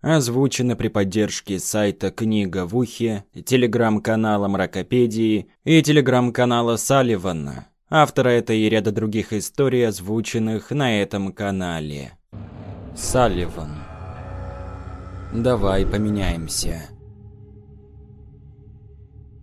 Озвучено при поддержке сайта «Книга в ухе», телеграм-канала «Мракопедии» и телеграм-канала «Салливана», автора этой и ряда других историй, озвученных на этом канале. Салливан. Давай поменяемся.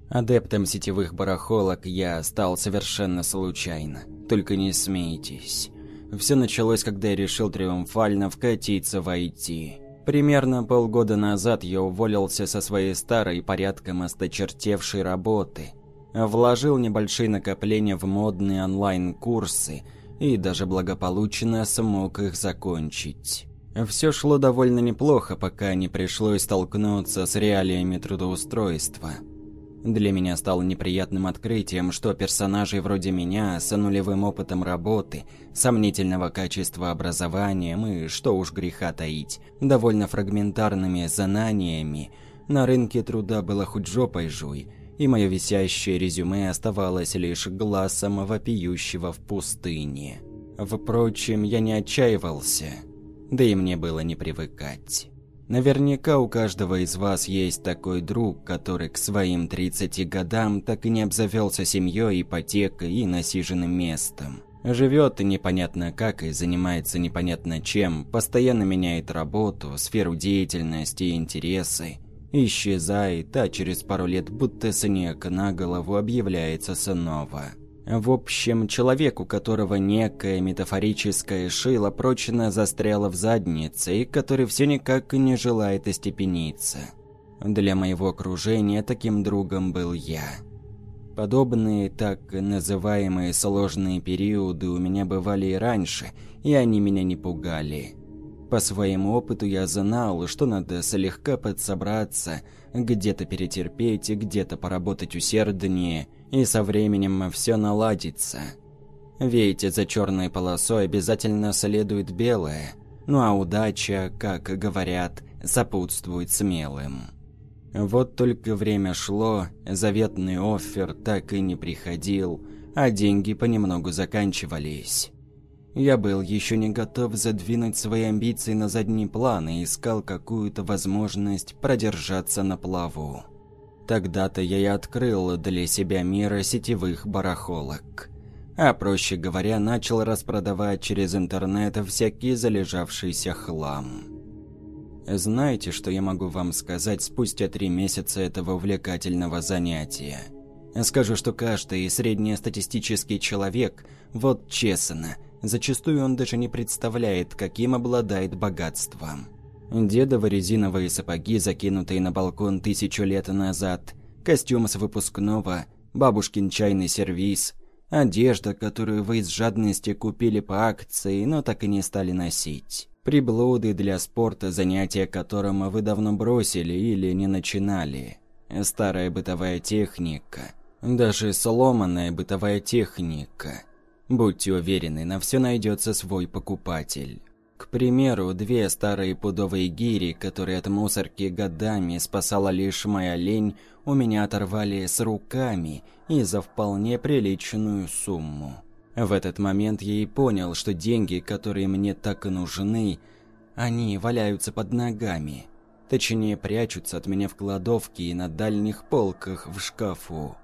Адептом сетевых барахолок я стал совершенно случайно. Только не смейтесь. Все началось, когда я решил триумфально вкатиться в IT. Примерно полгода назад я уволился со своей старой, порядком осточертевшей работы. Вложил небольшие накопления в модные онлайн-курсы и даже благополучно смог их закончить. Все шло довольно неплохо, пока не пришлось столкнуться с реалиями трудоустройства – для меня стало неприятным открытием, что персонажи вроде меня с нулевым опытом работы, сомнительного качества образования и, что уж греха таить, довольно фрагментарными знаниями, на рынке труда было хоть жопой жуй, и мое висящее резюме оставалось лишь глазом вопиющего в пустыне. Впрочем, я не отчаивался, да и мне было не привыкать. Наверняка у каждого из вас есть такой друг, который к своим 30 годам так и не обзавелся семьей, ипотекой и насиженным местом. Живет непонятно как и занимается непонятно чем, постоянно меняет работу, сферу деятельности и интересы. Исчезает, а через пару лет будто снег на голову объявляется снова. В общем, человек, у которого некая метафорическая шила прочно застряла в заднице и который все никак не желает остепениться. Для моего окружения таким другом был я. Подобные так называемые сложные периоды у меня бывали и раньше, и они меня не пугали. По своему опыту я знал, что надо слегка подсобраться, где-то перетерпеть, где-то поработать усерднее, и со временем все наладится. Ведь за черной полосой обязательно следует белое, ну а удача, как говорят, сопутствует смелым. Вот только время шло, заветный оффер так и не приходил, а деньги понемногу заканчивались. Я был еще не готов задвинуть свои амбиции на задний план и искал какую-то возможность продержаться на плаву. Тогда-то я и открыл для себя мир сетевых барахолок. А проще говоря, начал распродавать через интернет всякий залежавшийся хлам. Знаете, что я могу вам сказать спустя три месяца этого увлекательного занятия? Скажу, что каждый среднестатистический человек, вот честно, зачастую он даже не представляет, каким обладает богатством. Дедовы резиновые сапоги, закинутые на балкон тысячу лет назад, костюм с выпускного, бабушкин чайный сервиз, одежда, которую вы из жадности купили по акции, но так и не стали носить. Приблуды для спорта, занятия которым вы давно бросили или не начинали. Старая бытовая техника. Даже сломанная бытовая техника. Будьте уверены, на все найдется свой покупатель. К примеру, две старые пудовые гири, которые от мусорки годами спасала лишь моя лень, у меня оторвали с руками и за вполне приличную сумму. В этот момент я и понял, что деньги, которые мне так и нужны, они валяются под ногами. Точнее, прячутся от меня в кладовке и на дальних полках в шкафу.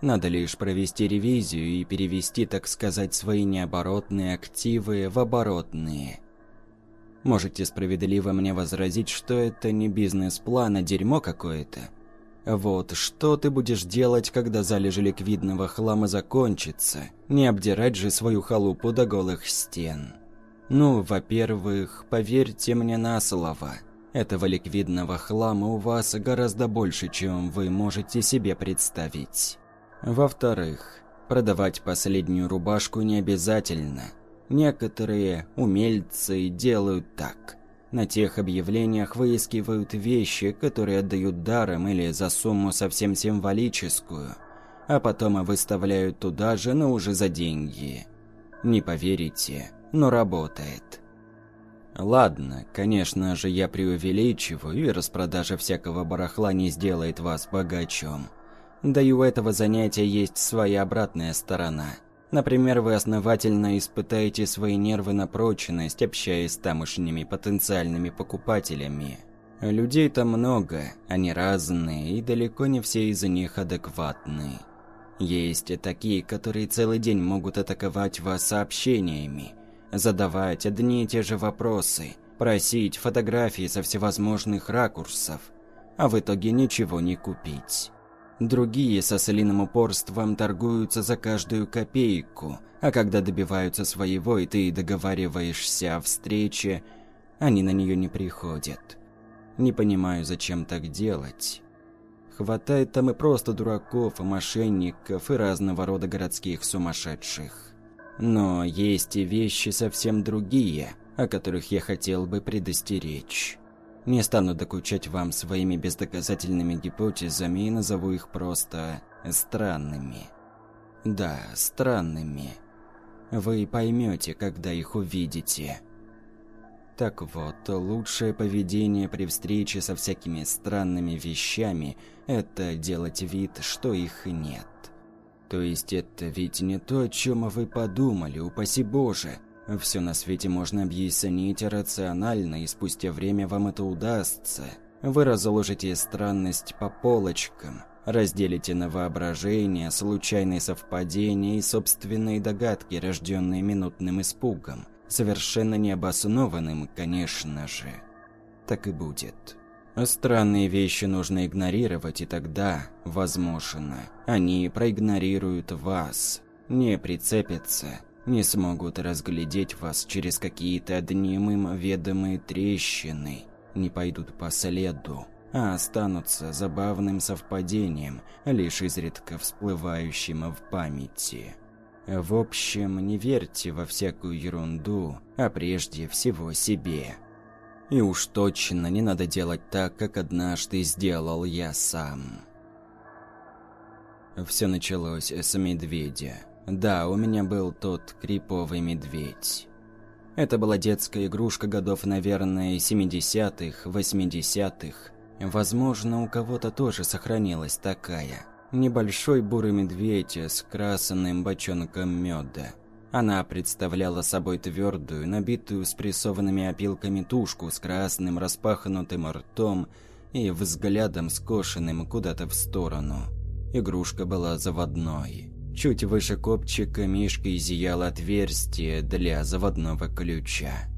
Надо лишь провести ревизию и перевести, так сказать, свои необоротные активы в оборотные. Можете справедливо мне возразить, что это не бизнес-план, а дерьмо какое-то. Вот что ты будешь делать, когда залежи ликвидного хлама закончится? Не обдирать же свою халупу до голых стен. Ну, во-первых, поверьте мне на слово. Этого ликвидного хлама у вас гораздо больше, чем вы можете себе представить. Во-вторых, продавать последнюю рубашку не обязательно – Некоторые умельцы делают так. На тех объявлениях выискивают вещи, которые отдают даром или за сумму совсем символическую, а потом выставляют туда же, но уже за деньги. Не поверите, но работает. Ладно, конечно же, я преувеличиваю, и распродажа всякого барахла не сделает вас богачом. Да и у этого занятия есть своя обратная сторона – Например, вы основательно испытаете свои нервы на прочность, общаясь с тамошними потенциальными покупателями. Людей там много, они разные, и далеко не все из них адекватны. Есть и такие, которые целый день могут атаковать вас сообщениями, задавать одни и те же вопросы, просить фотографии со всевозможных ракурсов, а в итоге ничего не купить. Другие со солиным упорством торгуются за каждую копейку, а когда добиваются своего и ты договариваешься о встрече, они на нее не приходят. Не понимаю, зачем так делать. Хватает там и просто дураков, и мошенников, и разного рода городских сумасшедших. Но есть и вещи совсем другие, о которых я хотел бы предостеречь. Не стану докучать вам своими бездоказательными гипотезами и назову их просто странными. Да, странными. Вы поймете, когда их увидите. Так вот, лучшее поведение при встрече со всякими странными вещами – это делать вид, что их нет. То есть это ведь не то, о чем вы подумали, упаси Боже – все на свете можно объяснить рационально, и спустя время вам это удастся. Вы разложите странность по полочкам, разделите на воображение, случайные совпадения и собственные догадки, рожденные минутным испугом, совершенно необоснованным, конечно же. Так и будет. Странные вещи нужно игнорировать, и тогда, возможно, они проигнорируют вас, не прицепятся – не смогут разглядеть вас через какие-то им ведомые трещины, не пойдут по следу, а останутся забавным совпадением, лишь изредка всплывающим в памяти. В общем, не верьте во всякую ерунду, а прежде всего себе. И уж точно не надо делать так, как однажды сделал я сам. Все началось с медведя. Да, у меня был тот криповый медведь. Это была детская игрушка годов, наверное, 70-х, 80-х. Возможно, у кого-то тоже сохранилась такая. Небольшой бурый медведь с красным бочонком меда. Она представляла собой твердую, набитую спрессованными опилками тушку с красным распахнутым ртом и взглядом скошенным куда-то в сторону. Игрушка была заводной. Чуть выше копчика мишкой зияло отверстие для заводного ключа.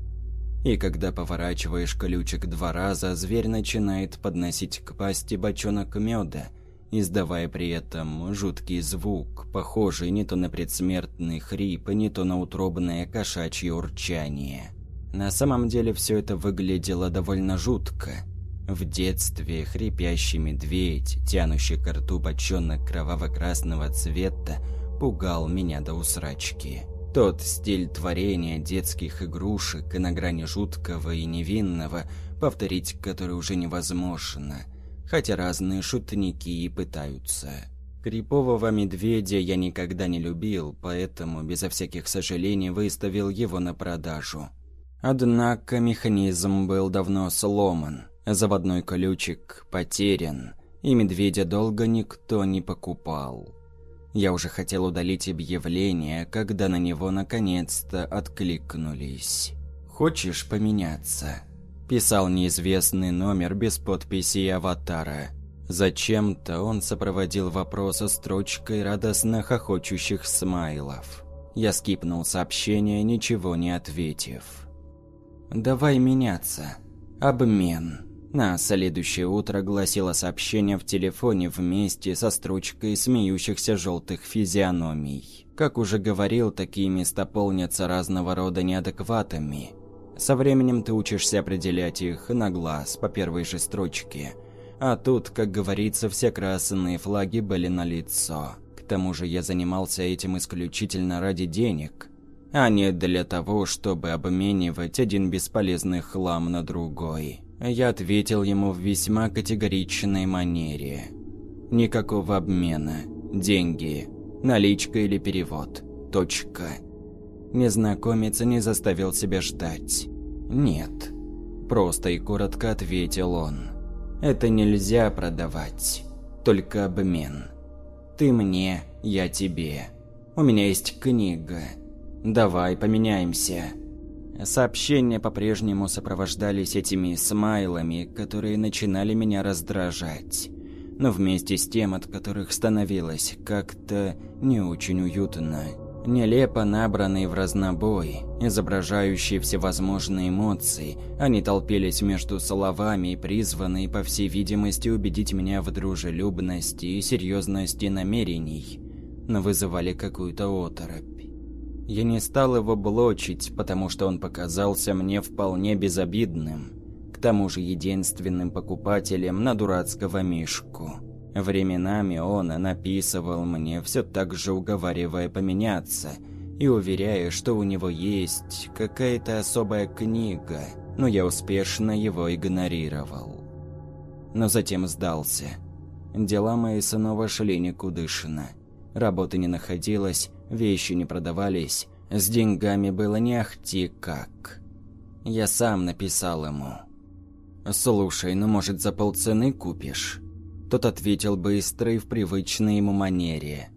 И когда поворачиваешь ключик два раза, зверь начинает подносить к пасти бочонок меда, издавая при этом жуткий звук, похожий не то на предсмертный хрип, не то на утробное кошачье урчание. На самом деле все это выглядело довольно жутко. В детстве хрипящий медведь, тянущий к рту бочонок кроваво-красного цвета, пугал меня до усрачки. Тот стиль творения детских игрушек и на грани жуткого и невинного, повторить который уже невозможно, хотя разные шутники и пытаются. Крипового медведя я никогда не любил, поэтому безо всяких сожалений выставил его на продажу. Однако механизм был давно сломан – Заводной ключик потерян, и медведя долго никто не покупал. Я уже хотел удалить объявление, когда на него наконец-то откликнулись. «Хочешь поменяться?» Писал неизвестный номер без подписи и аватара. Зачем-то он сопроводил вопрос строчкой радостно хохочущих смайлов. Я скипнул сообщение, ничего не ответив. «Давай меняться. Обмен». На следующее утро гласило сообщение в телефоне вместе со строчкой смеющихся желтых физиономий. Как уже говорил, такие места полнятся разного рода неадекватами. Со временем ты учишься определять их на глаз по первой же строчке. А тут, как говорится, все красные флаги были на лицо. К тому же я занимался этим исключительно ради денег, а не для того, чтобы обменивать один бесполезный хлам на другой. Я ответил ему в весьма категоричной манере. Никакого обмена. Деньги. Наличка или перевод. Точка. Незнакомец не заставил себя ждать. Нет. Просто и коротко ответил он. Это нельзя продавать. Только обмен. Ты мне, я тебе. У меня есть книга. Давай поменяемся. Сообщения по-прежнему сопровождались этими смайлами, которые начинали меня раздражать. Но вместе с тем, от которых становилось как-то не очень уютно. Нелепо набранный в разнобой, изображающий всевозможные эмоции, они толпились между словами, призванные, по всей видимости, убедить меня в дружелюбности и серьезности намерений, но вызывали какую-то оторопь. Я не стал его блочить, потому что он показался мне вполне безобидным, к тому же единственным покупателем на дурацкого мишку. Временами он написывал мне, все так же уговаривая поменяться, и уверяя, что у него есть какая-то особая книга, но я успешно его игнорировал. Но затем сдался. Дела мои снова шли никудышно. Работы не находилось, вещи не продавались, с деньгами было не ахти как. Я сам написал ему. «Слушай, ну может за полцены купишь?» Тот ответил быстро и в привычной ему манере.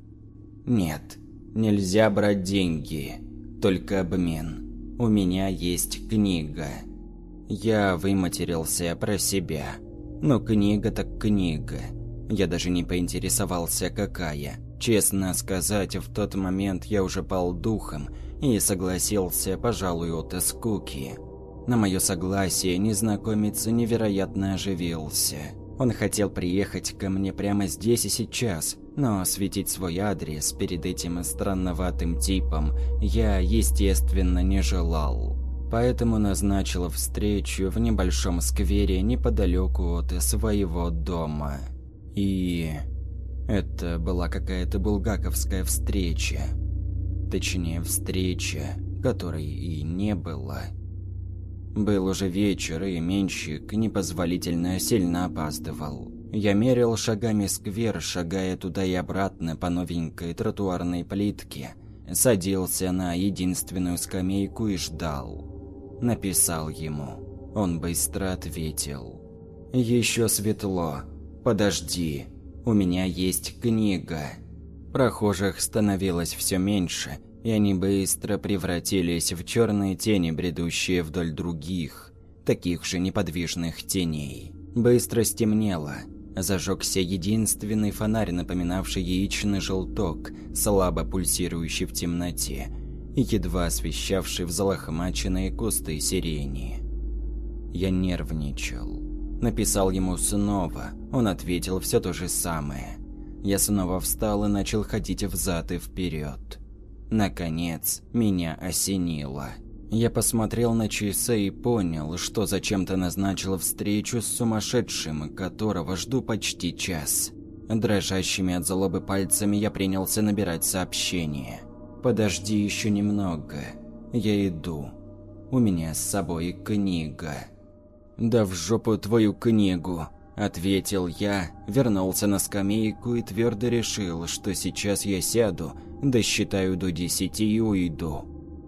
«Нет, нельзя брать деньги, только обмен. У меня есть книга». Я выматерился про себя. Но книга так книга. Я даже не поинтересовался, какая. Честно сказать, в тот момент я уже пал духом и согласился, пожалуй, от скуки. На мое согласие незнакомец невероятно оживился. Он хотел приехать ко мне прямо здесь и сейчас, но светить свой адрес перед этим странноватым типом я, естественно, не желал. Поэтому назначил встречу в небольшом сквере неподалеку от своего дома. И... это была какая-то булгаковская встреча. Точнее, встреча, которой и не было. Был уже вечер, и менщик непозволительно сильно опаздывал. Я мерил шагами сквер, шагая туда и обратно по новенькой тротуарной плитке. Садился на единственную скамейку и ждал. Написал ему. Он быстро ответил. «Еще светло. Подожди. У меня есть книга». Прохожих становилось все меньше, и они быстро превратились в черные тени, бредущие вдоль других, таких же неподвижных теней. Быстро стемнело. Зажегся единственный фонарь, напоминавший яичный желток, слабо пульсирующий в темноте и едва освещавший взлохмаченные кусты сирени. Я нервничал. Написал ему снова, он ответил все то же самое. Я снова встал и начал ходить взад и вперед. Наконец, меня осенило. Я посмотрел на часы и понял, что зачем-то назначил встречу с сумасшедшим, которого жду почти час. Дрожащими от злобы пальцами я принялся набирать сообщение. «Подожди еще немного. Я иду. У меня с собой книга». «Да в жопу твою книгу!» Ответил я, вернулся на скамейку и твердо решил, что сейчас я сяду, досчитаю до десяти и уйду.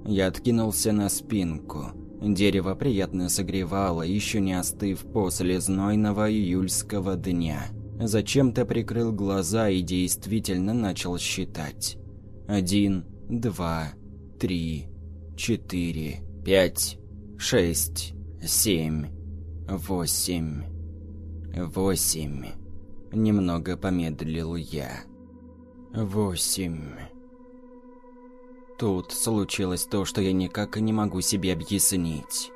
Я откинулся на спинку. Дерево приятно согревало, еще не остыв после знойного июльского дня. Зачем-то прикрыл глаза и действительно начал считать. Один, два, три, четыре, пять, шесть, семь, восемь. Восемь. Немного помедлил я. Восемь. Тут случилось то, что я никак не могу себе объяснить.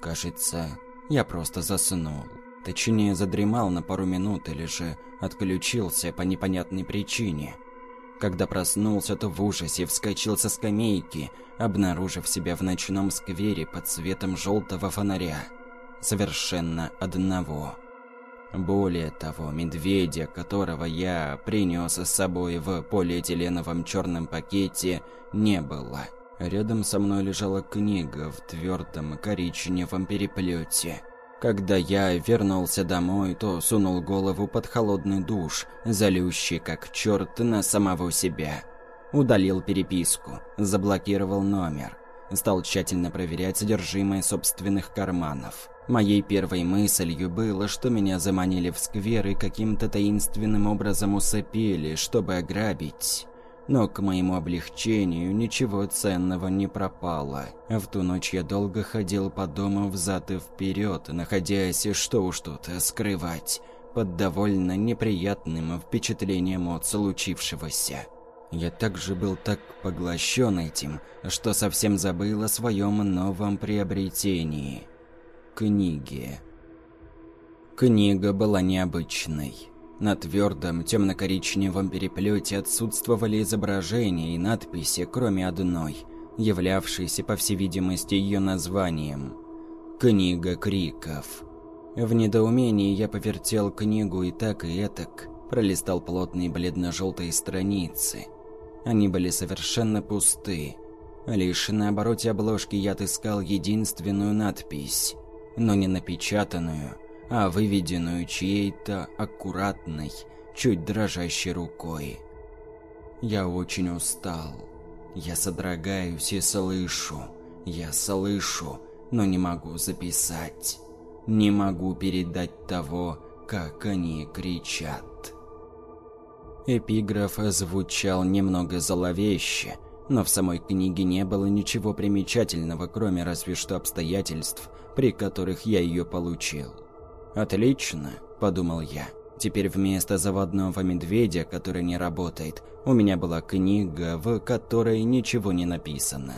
Кажется, я просто заснул. Точнее, задремал на пару минут или же отключился по непонятной причине. Когда проснулся, то в ужасе вскочил со скамейки, обнаружив себя в ночном сквере под светом желтого фонаря. Совершенно одного. Более того, медведя, которого я принес с собой в полиэтиленовом черном пакете, не было. Рядом со мной лежала книга в твердом коричневом переплете. Когда я вернулся домой, то сунул голову под холодный душ, залющий как черт на самого себя. Удалил переписку, заблокировал номер. Стал тщательно проверять содержимое собственных карманов. Моей первой мыслью было, что меня заманили в сквер и каким-то таинственным образом усыпили, чтобы ограбить. Но к моему облегчению ничего ценного не пропало. В ту ночь я долго ходил по дому взад и вперед, находясь, что уж тут скрывать, под довольно неприятным впечатлением от случившегося. Я также был так поглощен этим, что совсем забыл о своем новом приобретении – книге. Книга была необычной. На твердом темно-коричневом переплете отсутствовали изображения и надписи, кроме одной, являвшейся, по всей видимости, ее названием – «Книга криков». В недоумении я повертел книгу и так, и этак, пролистал плотные бледно-желтые страницы – они были совершенно пусты. Лишь на обороте обложки я отыскал единственную надпись, но не напечатанную, а выведенную чьей-то аккуратной, чуть дрожащей рукой. Я очень устал. Я содрогаюсь и слышу. Я слышу, но не могу записать. Не могу передать того, как они кричат. Эпиграф звучал немного зловеще, но в самой книге не было ничего примечательного, кроме разве что обстоятельств, при которых я ее получил. «Отлично», – подумал я. Теперь вместо заводного медведя, который не работает, у меня была книга, в которой ничего не написано.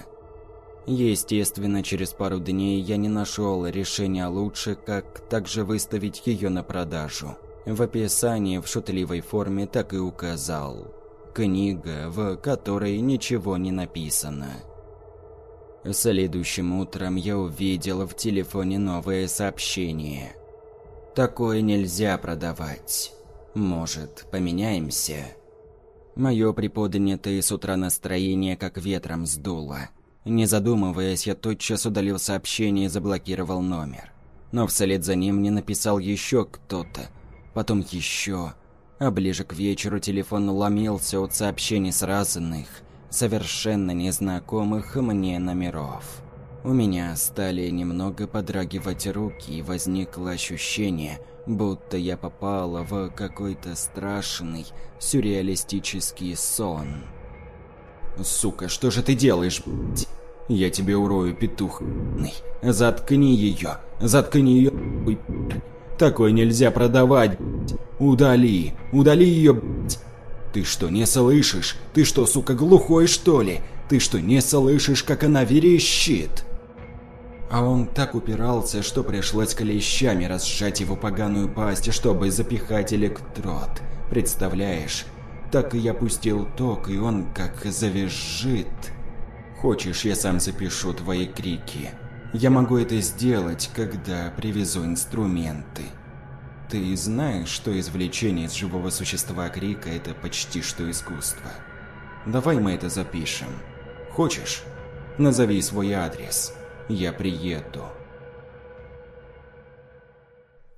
Естественно, через пару дней я не нашел решения лучше, как также выставить ее на продажу. В описании в шутливой форме так и указал. Книга, в которой ничего не написано. Следующим утром я увидел в телефоне новое сообщение. Такое нельзя продавать. Может, поменяемся? Мое приподнятое с утра настроение как ветром сдуло. Не задумываясь, я тотчас удалил сообщение и заблокировал номер. Но вслед за ним мне написал еще кто-то, потом еще. А ближе к вечеру телефон ломился от сообщений с разных, совершенно незнакомых мне номеров. У меня стали немного подрагивать руки, и возникло ощущение, будто я попала в какой-то страшный, сюрреалистический сон. «Сука, что же ты делаешь? Я тебе урою, петух. Заткни ее, заткни ее, Такое нельзя продавать, Удали, удали ее, Ты что, не слышишь? Ты что, сука, глухой, что ли? Ты что, не слышишь, как она верещит? А он так упирался, что пришлось клещами разжать его поганую пасть, чтобы запихать электрод. Представляешь? Так и я пустил ток, и он как завизжит. Хочешь, я сам запишу твои крики? Я могу это сделать, когда привезу инструменты. Ты знаешь, что извлечение из живого существа крика – это почти что искусство. Давай мы это запишем. Хочешь? Назови свой адрес. Я приеду.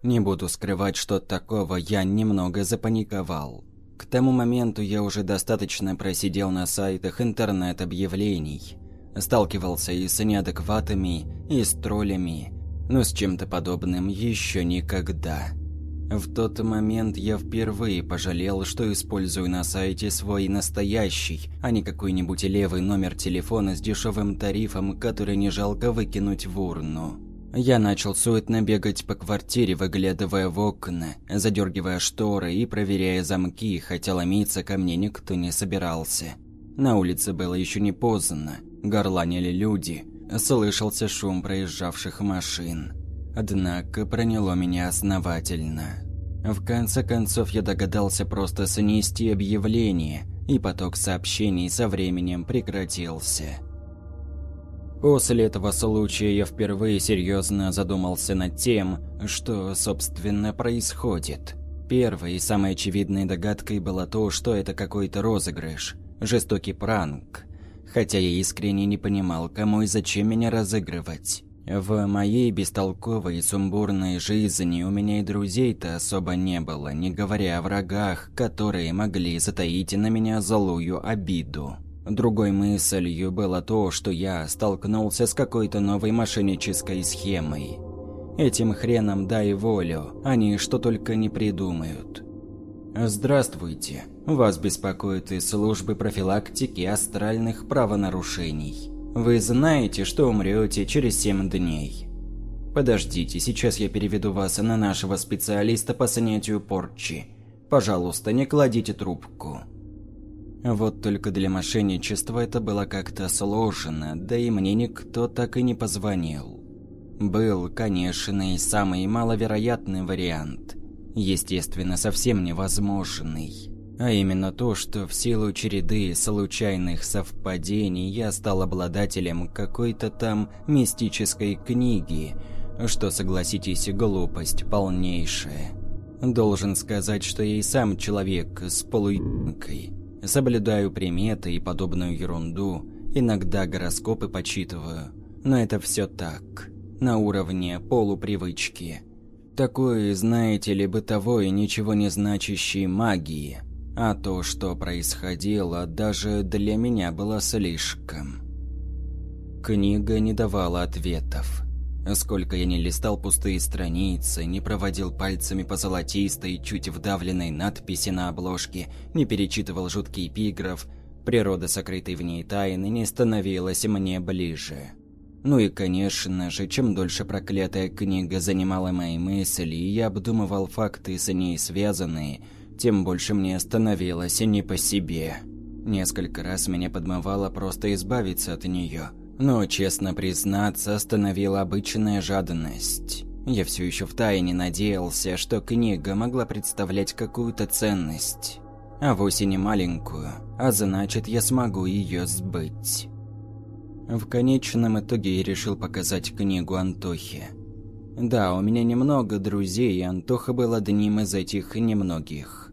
Не буду скрывать, что такого я немного запаниковал. К тому моменту я уже достаточно просидел на сайтах интернет-объявлений – Сталкивался и с неадекватами, и с троллями, но с чем-то подобным еще никогда. В тот момент я впервые пожалел, что использую на сайте свой настоящий, а не какой-нибудь левый номер телефона с дешевым тарифом, который не жалко выкинуть в урну. Я начал суетно бегать по квартире, выглядывая в окна, задергивая шторы и проверяя замки, хотя ломиться ко мне никто не собирался. На улице было еще не поздно, горланили люди, слышался шум проезжавших машин. Однако проняло меня основательно. В конце концов я догадался просто снести объявление, и поток сообщений со временем прекратился. После этого случая я впервые серьезно задумался над тем, что, собственно, происходит. Первой и самой очевидной догадкой было то, что это какой-то розыгрыш, жестокий пранк, хотя я искренне не понимал, кому и зачем меня разыгрывать. В моей бестолковой и сумбурной жизни у меня и друзей-то особо не было, не говоря о врагах, которые могли затаить на меня злую обиду. Другой мыслью было то, что я столкнулся с какой-то новой мошеннической схемой. Этим хреном дай волю, они что только не придумают. Здравствуйте. Вас беспокоит из службы профилактики астральных правонарушений. Вы знаете, что умрете через 7 дней. Подождите, сейчас я переведу вас на нашего специалиста по снятию порчи. Пожалуйста, не кладите трубку. Вот только для мошенничества это было как-то сложно, да и мне никто так и не позвонил. Был, конечно, и самый маловероятный вариант. Естественно, совсем невозможный. А именно то, что в силу череды случайных совпадений я стал обладателем какой-то там мистической книги, что, согласитесь, глупость полнейшая. Должен сказать, что я и сам человек с полуебкой. Соблюдаю приметы и подобную ерунду, иногда гороскопы почитываю, но это все так на уровне полупривычки. Такой, знаете ли, бытовой, ничего не значащей магии. А то, что происходило, даже для меня было слишком. Книга не давала ответов. Сколько я не листал пустые страницы, не проводил пальцами по золотистой, чуть вдавленной надписи на обложке, не перечитывал жуткий эпиграф, природа сокрытой в ней тайны не становилась мне ближе. Ну и, конечно же, чем дольше проклятая книга занимала мои мысли, и я обдумывал факты с ней связанные, тем больше мне становилось не по себе. Несколько раз меня подмывало просто избавиться от нее, но, честно признаться, остановила обычная жадность. Я все еще втайне надеялся, что книга могла представлять какую-то ценность. А вовсе не маленькую, а значит, я смогу ее сбыть. В конечном итоге я решил показать книгу Антохе. Да, у меня немного друзей, и Антоха был одним из этих немногих.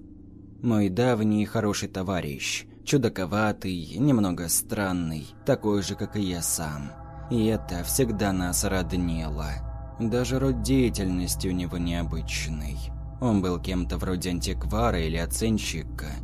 Мой давний хороший товарищ, чудаковатый, немного странный, такой же, как и я сам. И это всегда нас роднило. Даже род деятельности у него необычный. Он был кем-то вроде антиквара или оценщика –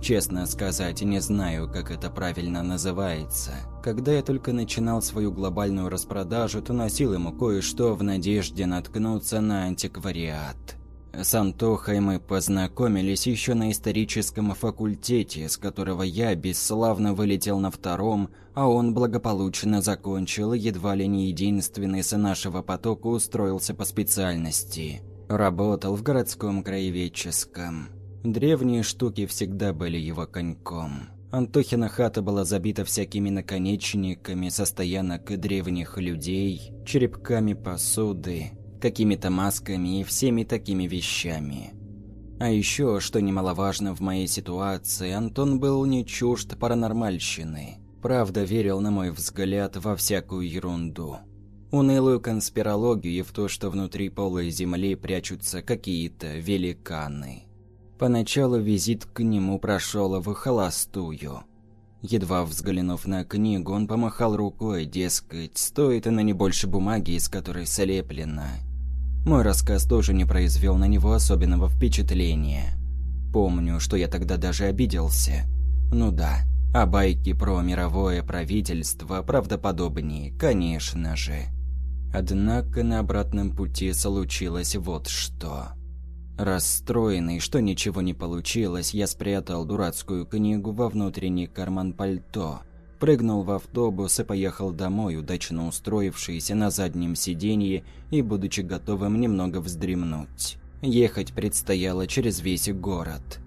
Честно сказать, не знаю, как это правильно называется. Когда я только начинал свою глобальную распродажу, то носил ему кое-что в надежде наткнуться на антиквариат. С Антохой мы познакомились еще на историческом факультете, с которого я бесславно вылетел на втором, а он благополучно закончил и едва ли не единственный с нашего потока устроился по специальности. Работал в городском краеведческом. Древние штуки всегда были его коньком. Антохина хата была забита всякими наконечниками со стоянок древних людей, черепками посуды, какими-то масками и всеми такими вещами. А еще, что немаловажно в моей ситуации, Антон был не чужд паранормальщины. Правда, верил, на мой взгляд, во всякую ерунду. Унылую конспирологию и в то, что внутри полой земли прячутся какие-то великаны. Поначалу визит к нему прошел в холостую. Едва взглянув на книгу, он помахал рукой, дескать, стоит она не больше бумаги, из которой слеплена. Мой рассказ тоже не произвел на него особенного впечатления. Помню, что я тогда даже обиделся. Ну да, а байки про мировое правительство правдоподобнее, конечно же. Однако на обратном пути случилось вот что. Расстроенный, что ничего не получилось, я спрятал дурацкую книгу во внутренний карман пальто, прыгнул в автобус и поехал домой, удачно устроившийся на заднем сиденье и будучи готовым немного вздремнуть. Ехать предстояло через весь город.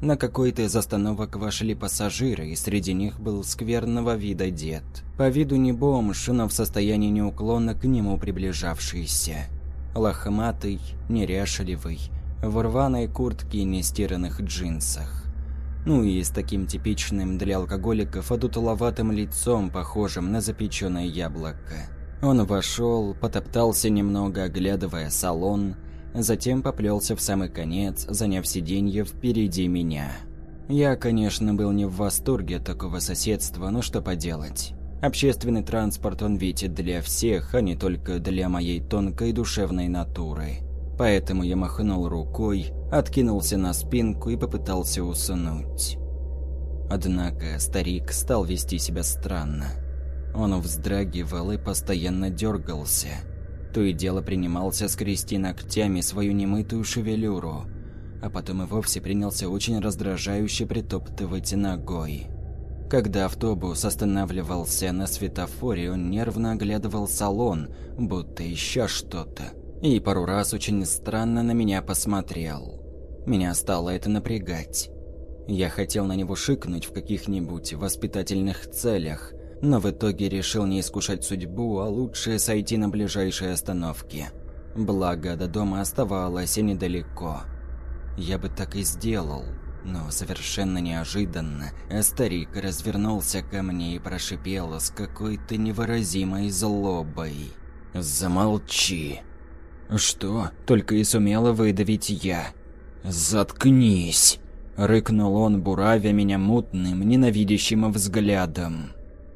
На какой-то из остановок вошли пассажиры, и среди них был скверного вида дед. По виду не бомж, но в состоянии неуклонно к нему приближавшийся. Лохматый, неряшливый, в рваной куртке и нестиранных джинсах. Ну и с таким типичным для алкоголиков одутловатым лицом, похожим на запеченное яблоко. Он вошел, потоптался немного, оглядывая салон, затем поплелся в самый конец, заняв сиденье впереди меня. Я, конечно, был не в восторге от такого соседства, но что поделать. Общественный транспорт он ведь для всех, а не только для моей тонкой душевной натуры поэтому я махнул рукой, откинулся на спинку и попытался уснуть. Однако старик стал вести себя странно. Он вздрагивал и постоянно дергался. То и дело принимался скрести ногтями свою немытую шевелюру. а потом и вовсе принялся очень раздражающе притоптывать ногой. Когда автобус останавливался на светофоре, он нервно оглядывал салон, будто ища что-то. И пару раз очень странно на меня посмотрел. Меня стало это напрягать. Я хотел на него шикнуть в каких-нибудь воспитательных целях, но в итоге решил не искушать судьбу, а лучше сойти на ближайшей остановке. Благо, до дома оставалось и недалеко. Я бы так и сделал, но совершенно неожиданно старик развернулся ко мне и прошипел с какой-то невыразимой злобой. «Замолчи!» «Что?» – только и сумела выдавить я. «Заткнись!» – рыкнул он, буравя меня мутным, ненавидящим взглядом.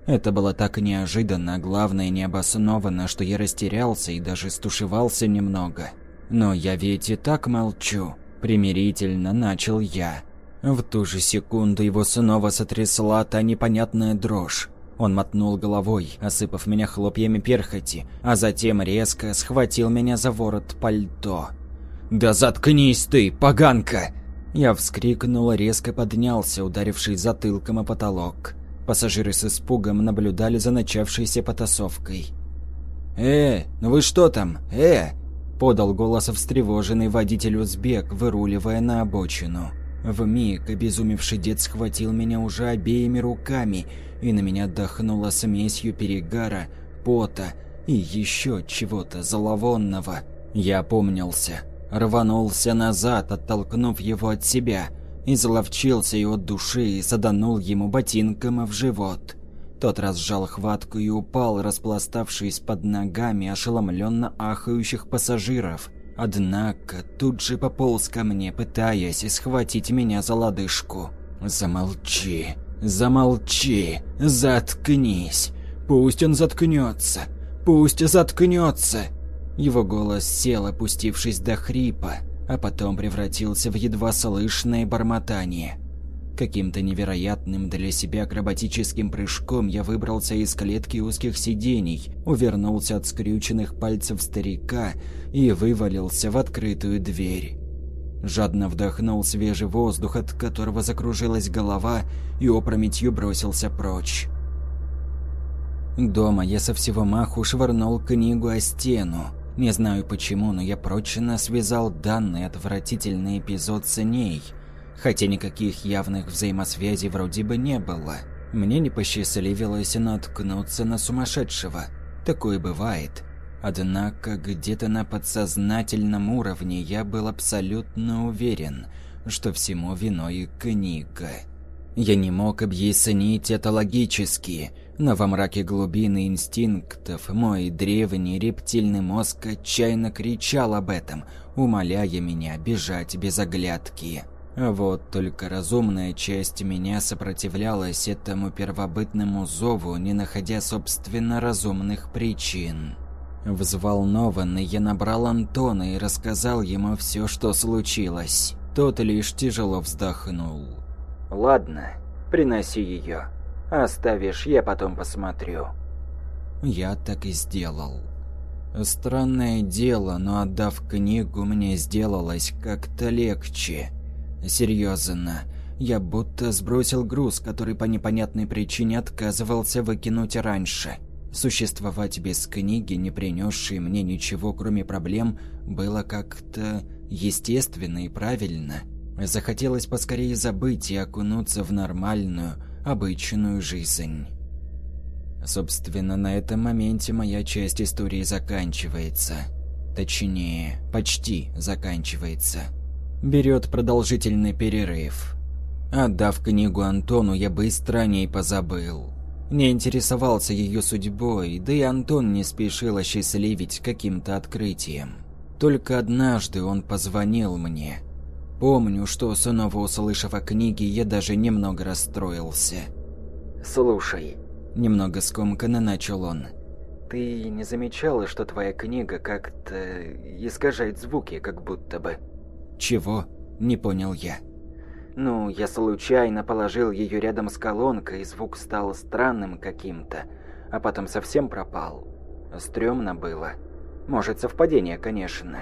Это было так неожиданно, главное необоснованно, что я растерялся и даже стушевался немного. Но я ведь и так молчу. Примирительно начал я. В ту же секунду его снова сотрясла та непонятная дрожь. Он мотнул головой, осыпав меня хлопьями перхоти, а затем резко схватил меня за ворот пальто. «Да заткнись ты, поганка!» Я вскрикнул, резко поднялся, ударивший затылком о потолок. Пассажиры с испугом наблюдали за начавшейся потасовкой. «Э, ну вы что там? Э!» – подал голос встревоженный водитель Узбек, выруливая на обочину. Вмиг обезумевший дед схватил меня уже обеими руками, и на меня отдохнула смесью перегара, пота и еще чего-то зловонного. Я опомнился, рванулся назад, оттолкнув его от себя – изловчился и от души и саданул ему ботинком в живот. Тот разжал хватку и упал, распластавшись под ногами ошеломленно ахающих пассажиров. Однако тут же пополз ко мне, пытаясь схватить меня за лодыжку. «Замолчи, замолчи, заткнись, пусть он заткнется, пусть заткнется!» Его голос сел, опустившись до хрипа а потом превратился в едва слышное бормотание. Каким-то невероятным для себя акробатическим прыжком я выбрался из клетки узких сидений, увернулся от скрюченных пальцев старика и вывалился в открытую дверь. Жадно вдохнул свежий воздух, от которого закружилась голова, и опрометью бросился прочь. Дома я со всего маху швырнул книгу о стену, не знаю почему, но я прочно связал данный отвратительный эпизод с ней, хотя никаких явных взаимосвязей вроде бы не было. Мне не посчастливилось наткнуться на сумасшедшего. Такое бывает. Однако где-то на подсознательном уровне я был абсолютно уверен, что всему виной книга. Я не мог объяснить это логически, но во мраке глубины инстинктов мой древний рептильный мозг отчаянно кричал об этом, умоляя меня бежать без оглядки. Вот только разумная часть меня сопротивлялась этому первобытному зову, не находя собственно разумных причин. Взволнованный я набрал Антона и рассказал ему все, что случилось. Тот лишь тяжело вздохнул. «Ладно, приноси ее», Оставишь, я потом посмотрю. Я так и сделал. Странное дело, но отдав книгу, мне сделалось как-то легче. Серьезно, я будто сбросил груз, который по непонятной причине отказывался выкинуть раньше. Существовать без книги, не принесшей мне ничего, кроме проблем, было как-то естественно и правильно. Захотелось поскорее забыть и окунуться в нормальную, обычную жизнь. Собственно, на этом моменте моя часть истории заканчивается. Точнее, почти заканчивается. Берет продолжительный перерыв. Отдав книгу Антону, я быстро о ней позабыл. Не интересовался ее судьбой, да и Антон не спешил осчастливить каким-то открытием. Только однажды он позвонил мне – Помню, что снова услышав о книге, я даже немного расстроился. «Слушай», – немного скомканно начал он. «Ты не замечала, что твоя книга как-то искажает звуки, как будто бы?» «Чего?» – не понял я. «Ну, я случайно положил ее рядом с колонкой, и звук стал странным каким-то, а потом совсем пропал. Стремно было. Может, совпадение, конечно».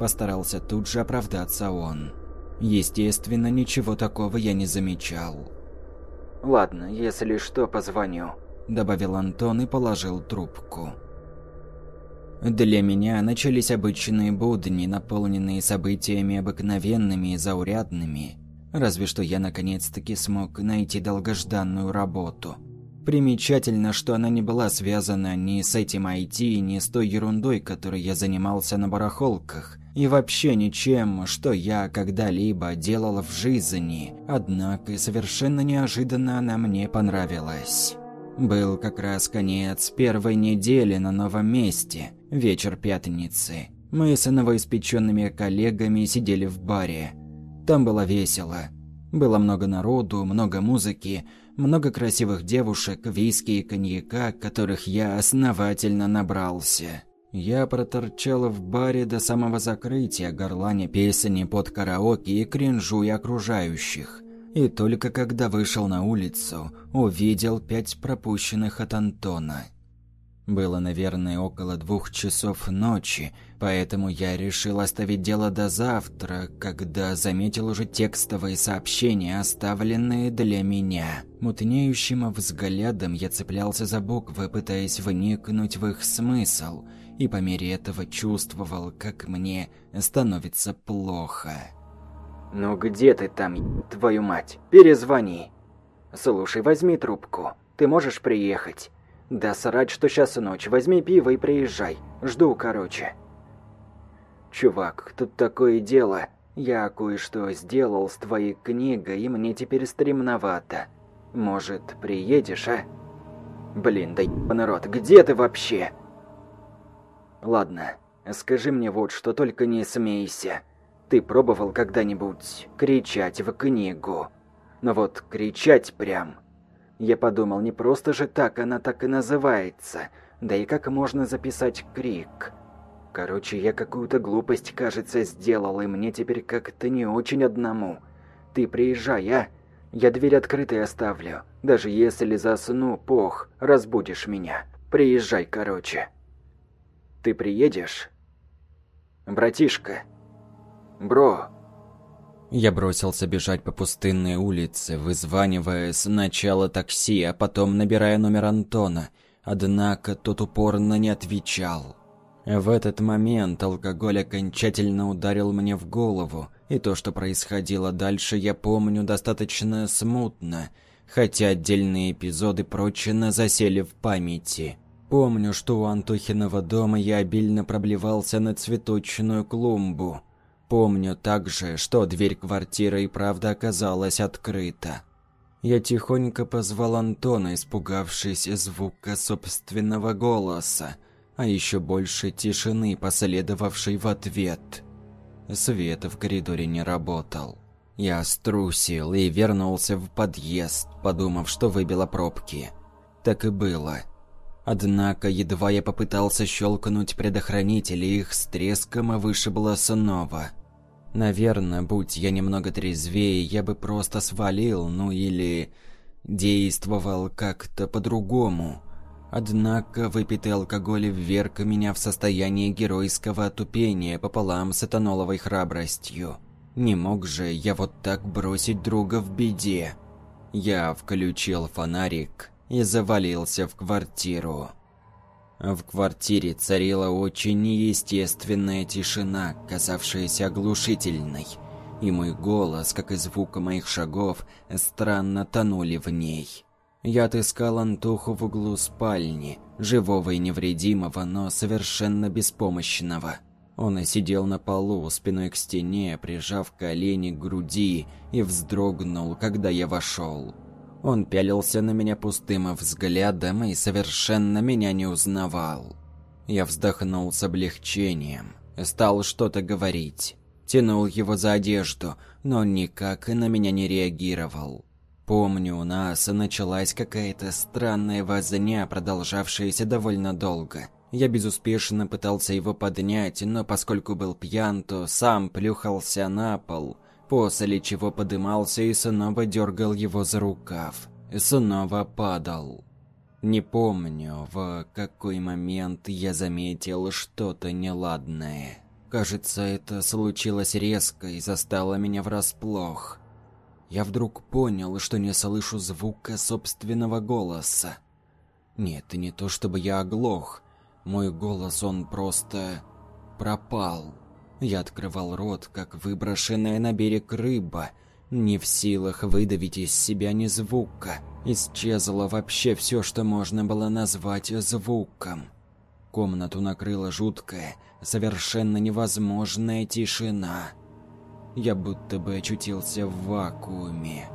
Постарался тут же оправдаться он. Естественно, ничего такого я не замечал. «Ладно, если что, позвоню», – добавил Антон и положил трубку. Для меня начались обычные будни, наполненные событиями обыкновенными и заурядными. Разве что я наконец-таки смог найти долгожданную работу. Примечательно, что она не была связана ни с этим IT, ни с той ерундой, которой я занимался на барахолках, и вообще ничем, что я когда-либо делал в жизни. Однако совершенно неожиданно она мне понравилась. Был как раз конец первой недели на новом месте, вечер пятницы. Мы с новоиспеченными коллегами сидели в баре. Там было весело. Было много народу, много музыки, много красивых девушек, виски и коньяка, которых я основательно набрался. Я проторчал в баре до самого закрытия, горланя песни под караоке и кринжуя окружающих. И только когда вышел на улицу, увидел пять пропущенных от Антона. Было, наверное, около двух часов ночи, поэтому я решил оставить дело до завтра, когда заметил уже текстовые сообщения, оставленные для меня. Мутнеющим взглядом я цеплялся за буквы, пытаясь вникнуть в их смысл, и по мере этого чувствовал, как мне становится плохо. «Ну где ты там, твою мать? Перезвони!» «Слушай, возьми трубку. Ты можешь приехать?» «Да срать, что сейчас ночь. Возьми пиво и приезжай. Жду, короче». «Чувак, тут такое дело. Я кое-что сделал с твоей книгой, и мне теперь стремновато. Может, приедешь, а?» «Блин, да народ, где ты вообще?» «Ладно, скажи мне вот что, только не смейся. Ты пробовал когда-нибудь кричать в книгу? Но вот кричать прям. Я подумал, не просто же так она так и называется. Да и как можно записать крик? Короче, я какую-то глупость, кажется, сделал, и мне теперь как-то не очень одному. Ты приезжай, а? Я дверь открытой оставлю. Даже если засну, пох, разбудишь меня. Приезжай, короче. Ты приедешь? Братишка, «Бро!» Я бросился бежать по пустынной улице, вызванивая сначала такси, а потом набирая номер Антона. Однако тот упорно не отвечал. В этот момент алкоголь окончательно ударил мне в голову, и то, что происходило дальше, я помню достаточно смутно, хотя отдельные эпизоды прочно засели в памяти. Помню, что у Антохиного дома я обильно проблевался на цветочную клумбу – Помню также, что дверь квартиры и правда оказалась открыта. Я тихонько позвал Антона, испугавшись звука собственного голоса, а еще больше тишины, последовавшей в ответ. Свет в коридоре не работал. Я струсил и вернулся в подъезд, подумав, что выбило пробки. Так и было. Однако, едва я попытался щелкнуть предохранители, их с треском вышибло снова – Наверное, будь я немного трезвее, я бы просто свалил, ну или действовал как-то по-другому. Однако выпитый алкоголь вверг меня в состояние геройского отупения пополам с этаноловой храбростью. Не мог же я вот так бросить друга в беде. Я включил фонарик и завалился в квартиру. В квартире царила очень неестественная тишина, казавшаяся оглушительной, и мой голос, как и звук моих шагов, странно тонули в ней. Я отыскал Антоху в углу спальни, живого и невредимого, но совершенно беспомощного. Он сидел на полу, спиной к стене, прижав колени к груди, и вздрогнул, когда я вошел. Он пялился на меня пустым взглядом и совершенно меня не узнавал. Я вздохнул с облегчением, стал что-то говорить. Тянул его за одежду, но он никак на меня не реагировал. Помню, у нас началась какая-то странная возня, продолжавшаяся довольно долго. Я безуспешно пытался его поднять, но поскольку был пьян, то сам плюхался на пол, после чего подымался и снова дергал его за рукав. И снова падал. Не помню, в какой момент я заметил что-то неладное. Кажется, это случилось резко и застало меня врасплох. Я вдруг понял, что не слышу звука собственного голоса. Нет, не то чтобы я оглох. Мой голос, он просто... пропал. Я открывал рот, как выброшенная на берег рыба, не в силах выдавить из себя ни звука. Исчезло вообще все, что можно было назвать звуком. Комнату накрыла жуткая, совершенно невозможная тишина. Я будто бы очутился в вакууме.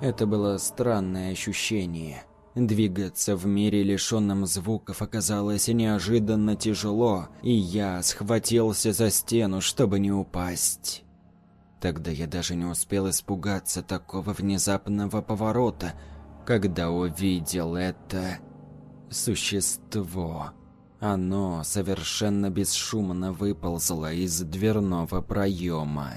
Это было странное ощущение. Двигаться в мире, лишенном звуков, оказалось неожиданно тяжело, и я схватился за стену, чтобы не упасть. Тогда я даже не успел испугаться такого внезапного поворота, когда увидел это существо. Оно совершенно бесшумно выползло из дверного проема.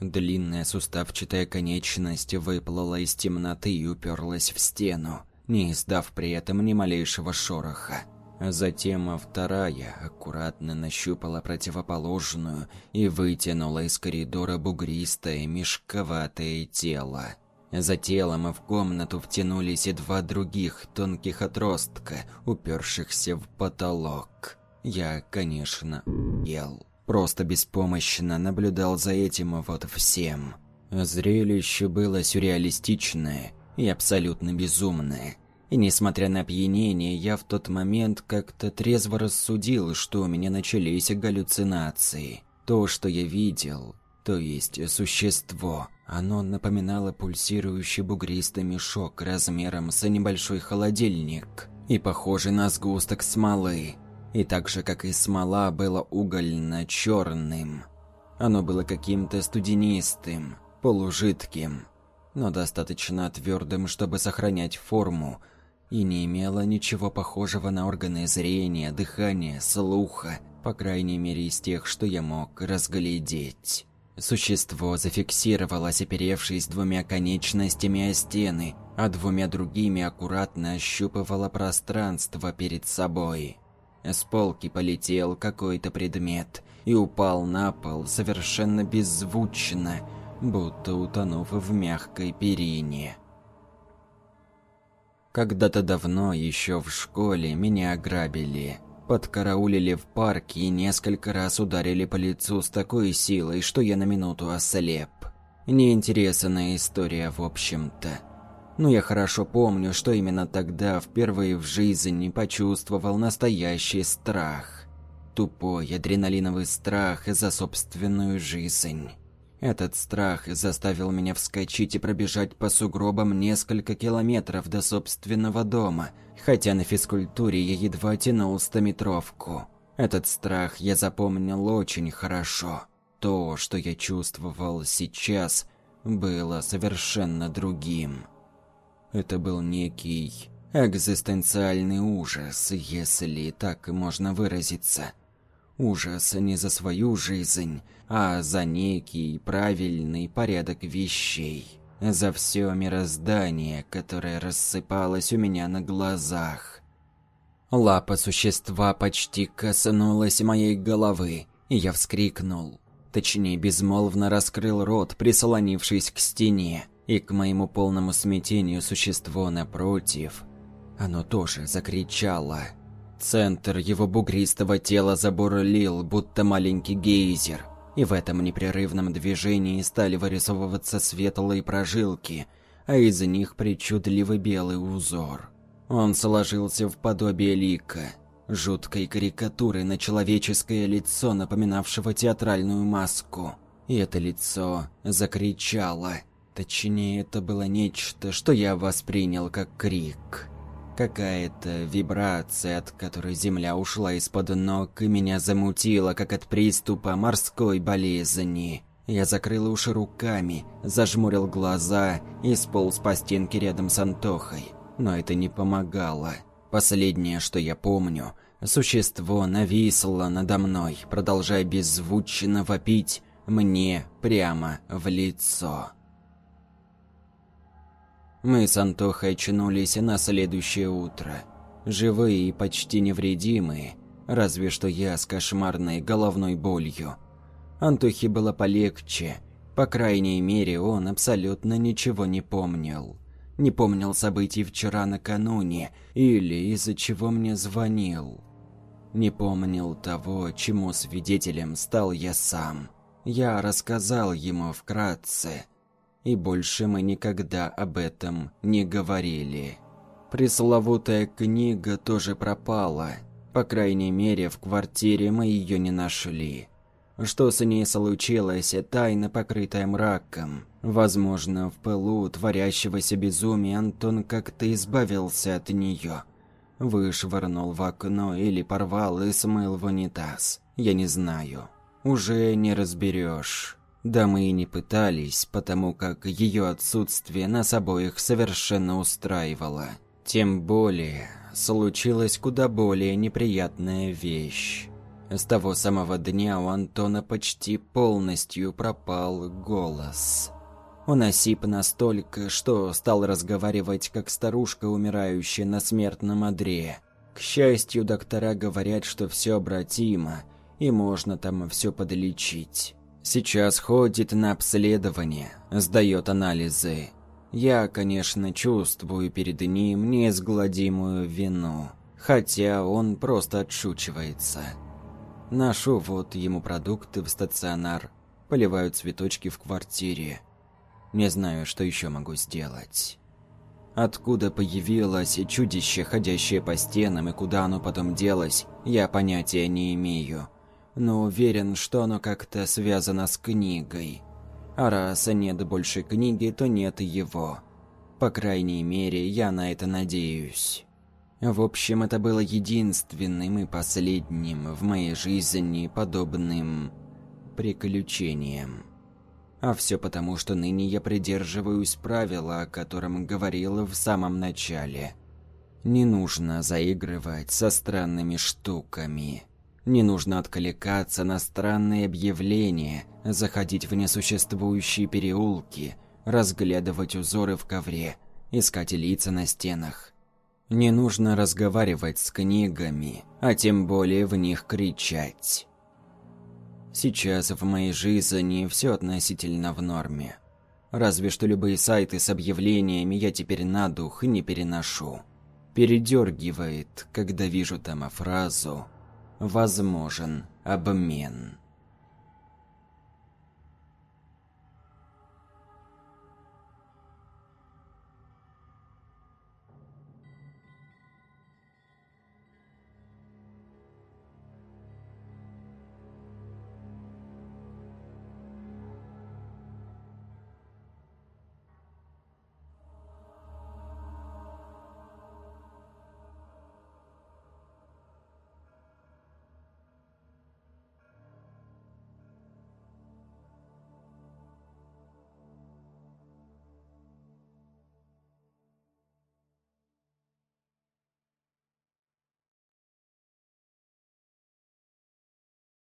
Длинная суставчатая конечность выплыла из темноты и уперлась в стену не издав при этом ни малейшего шороха. Затем вторая аккуратно нащупала противоположную и вытянула из коридора бугристое мешковатое тело. За телом в комнату втянулись и два других тонких отростка, упершихся в потолок. Я, конечно, ел. Просто беспомощно наблюдал за этим вот всем. Зрелище было сюрреалистичное и абсолютно безумное. И несмотря на опьянение, я в тот момент как-то трезво рассудил, что у меня начались галлюцинации. То, что я видел, то есть существо, оно напоминало пульсирующий бугристый мешок размером с небольшой холодильник и похожий на сгусток смолы. И так же, как и смола, было угольно-черным. Оно было каким-то студенистым, полужидким, но достаточно твердым, чтобы сохранять форму, и не имела ничего похожего на органы зрения, дыхания, слуха, по крайней мере из тех, что я мог разглядеть. Существо зафиксировалось, оперевшись двумя конечностями о стены, а двумя другими аккуратно ощупывало пространство перед собой. С полки полетел какой-то предмет и упал на пол совершенно беззвучно, будто утонув в мягкой перине. Когда-то давно, еще в школе, меня ограбили. Подкараулили в парке и несколько раз ударили по лицу с такой силой, что я на минуту ослеп. Неинтересная история, в общем-то. Но я хорошо помню, что именно тогда впервые в жизни почувствовал настоящий страх. Тупой адреналиновый страх за собственную жизнь. Этот страх заставил меня вскочить и пробежать по сугробам несколько километров до собственного дома, хотя на физкультуре я едва тянул стометровку. Этот страх я запомнил очень хорошо. То, что я чувствовал сейчас, было совершенно другим. Это был некий экзистенциальный ужас, если так можно выразиться. Ужас не за свою жизнь, а за некий правильный порядок вещей. За все мироздание, которое рассыпалось у меня на глазах. Лапа существа почти коснулась моей головы, и я вскрикнул. Точнее, безмолвно раскрыл рот, прислонившись к стене, и к моему полному смятению существо напротив. Оно тоже закричало. Центр его бугристого тела забурлил, будто маленький гейзер, и в этом непрерывном движении стали вырисовываться светлые прожилки, а из них причудливый белый узор. Он сложился в подобие лика, жуткой карикатуры на человеческое лицо, напоминавшего театральную маску. И это лицо закричало. Точнее, это было нечто, что я воспринял как крик. Какая-то вибрация, от которой земля ушла из-под ног и меня замутила, как от приступа морской болезни. Я закрыл уши руками, зажмурил глаза и сполз по стенке рядом с Антохой. Но это не помогало. Последнее, что я помню, существо нависло надо мной, продолжая беззвучно вопить мне прямо в лицо. Мы с Антохой очнулись на следующее утро. Живые и почти невредимые. Разве что я с кошмарной головной болью. Антохе было полегче. По крайней мере, он абсолютно ничего не помнил. Не помнил событий вчера накануне или из-за чего мне звонил. Не помнил того, чему свидетелем стал я сам. Я рассказал ему вкратце, и больше мы никогда об этом не говорили. Пресловутая книга тоже пропала. По крайней мере, в квартире мы ее не нашли. Что с ней случилось, тайна, покрытая мраком. Возможно, в пылу творящегося безумия Антон как-то избавился от нее. Вышвырнул в окно или порвал и смыл в унитаз. Я не знаю. Уже не разберешь. Да мы и не пытались, потому как ее отсутствие нас обоих совершенно устраивало. Тем более, случилась куда более неприятная вещь. С того самого дня у Антона почти полностью пропал голос. Он осип настолько, что стал разговаривать как старушка, умирающая на смертном одре. К счастью, доктора говорят, что все обратимо, и можно там все подлечить. Сейчас ходит на обследование, сдает анализы. Я, конечно, чувствую перед ним неизгладимую вину, хотя он просто отшучивается. Ношу вот ему продукты в стационар, поливаю цветочки в квартире. Не знаю, что еще могу сделать. Откуда появилось чудище, ходящее по стенам, и куда оно потом делось, я понятия не имею. Но уверен, что оно как-то связано с книгой. А раз нет больше книги, то нет его. По крайней мере, я на это надеюсь. В общем, это было единственным и последним в моей жизни подобным приключением. А все потому, что ныне я придерживаюсь правила, о котором говорил в самом начале. Не нужно заигрывать со странными штуками. Не нужно откликаться на странные объявления, заходить в несуществующие переулки, разглядывать узоры в ковре, искать лица на стенах. Не нужно разговаривать с книгами, а тем более в них кричать. Сейчас в моей жизни все относительно в норме. Разве что любые сайты с объявлениями я теперь на дух не переношу. Передергивает, когда вижу там фразу «возможен обмен».